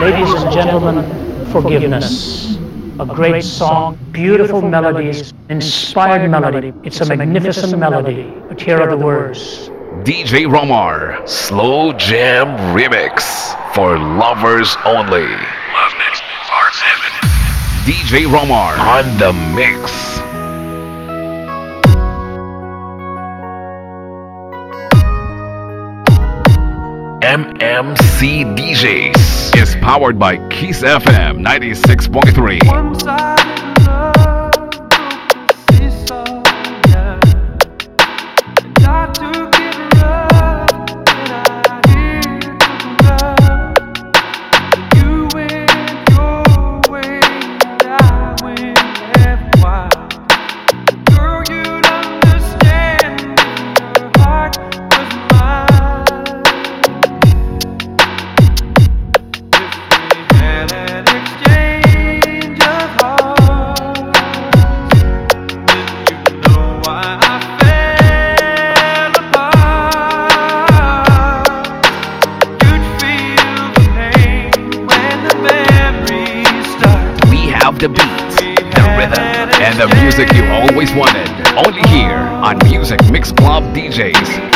Ladies and gentlemen, forgiveness. A great song, beautiful melodies, inspired melody. It's a magnificent melody. But here are the words. DJ Romar, Slow Jam Remix for lovers only. Love Mix Part 7. DJ Romar on the mix. MMC DJs is powered by Kiss FM 96.3. rhythm, and the music you always wanted. Only here on Music Mix Club DJs.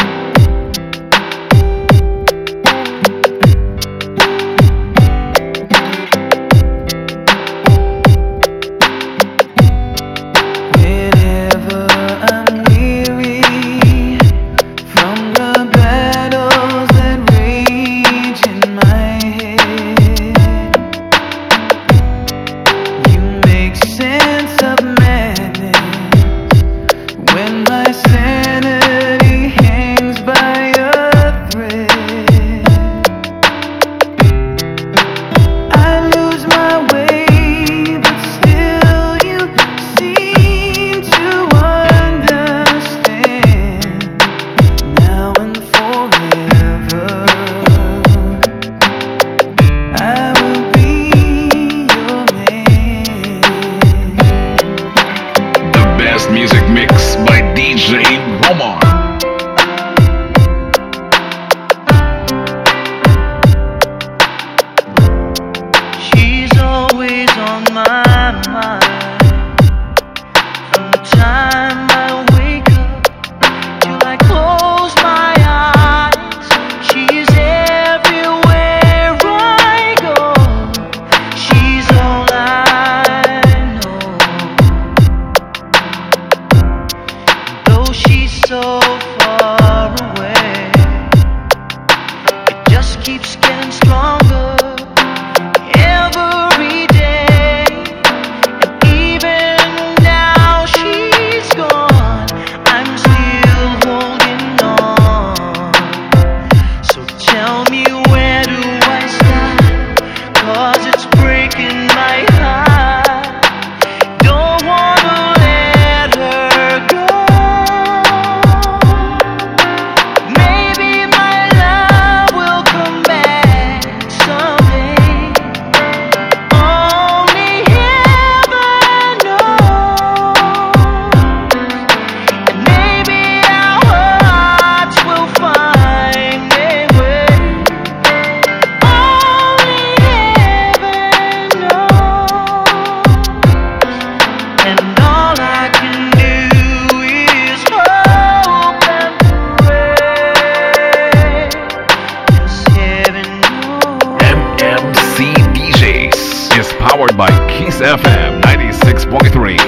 powered by Kiss FM 96.3.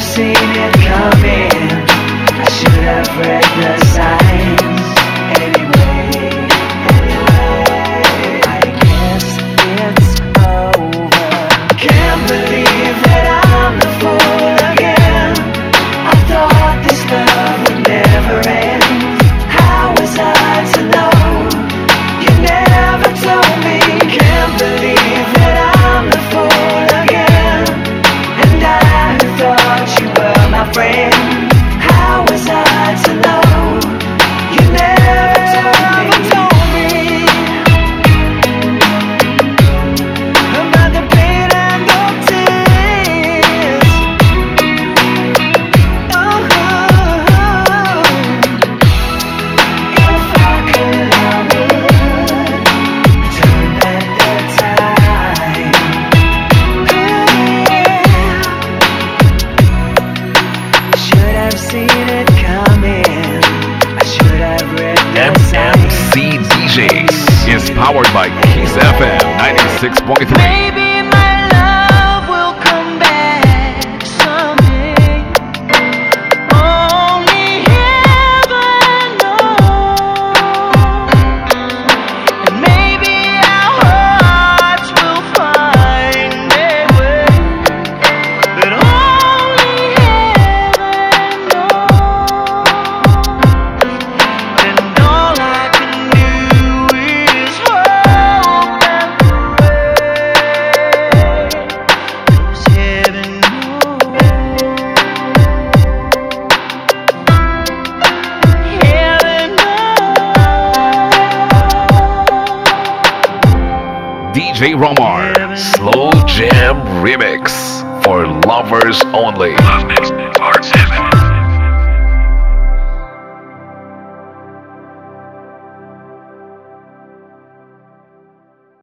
I've seen it coming. I should have read the signs. Six point three. DJ Romar Slow Jam Remix for lovers only. Love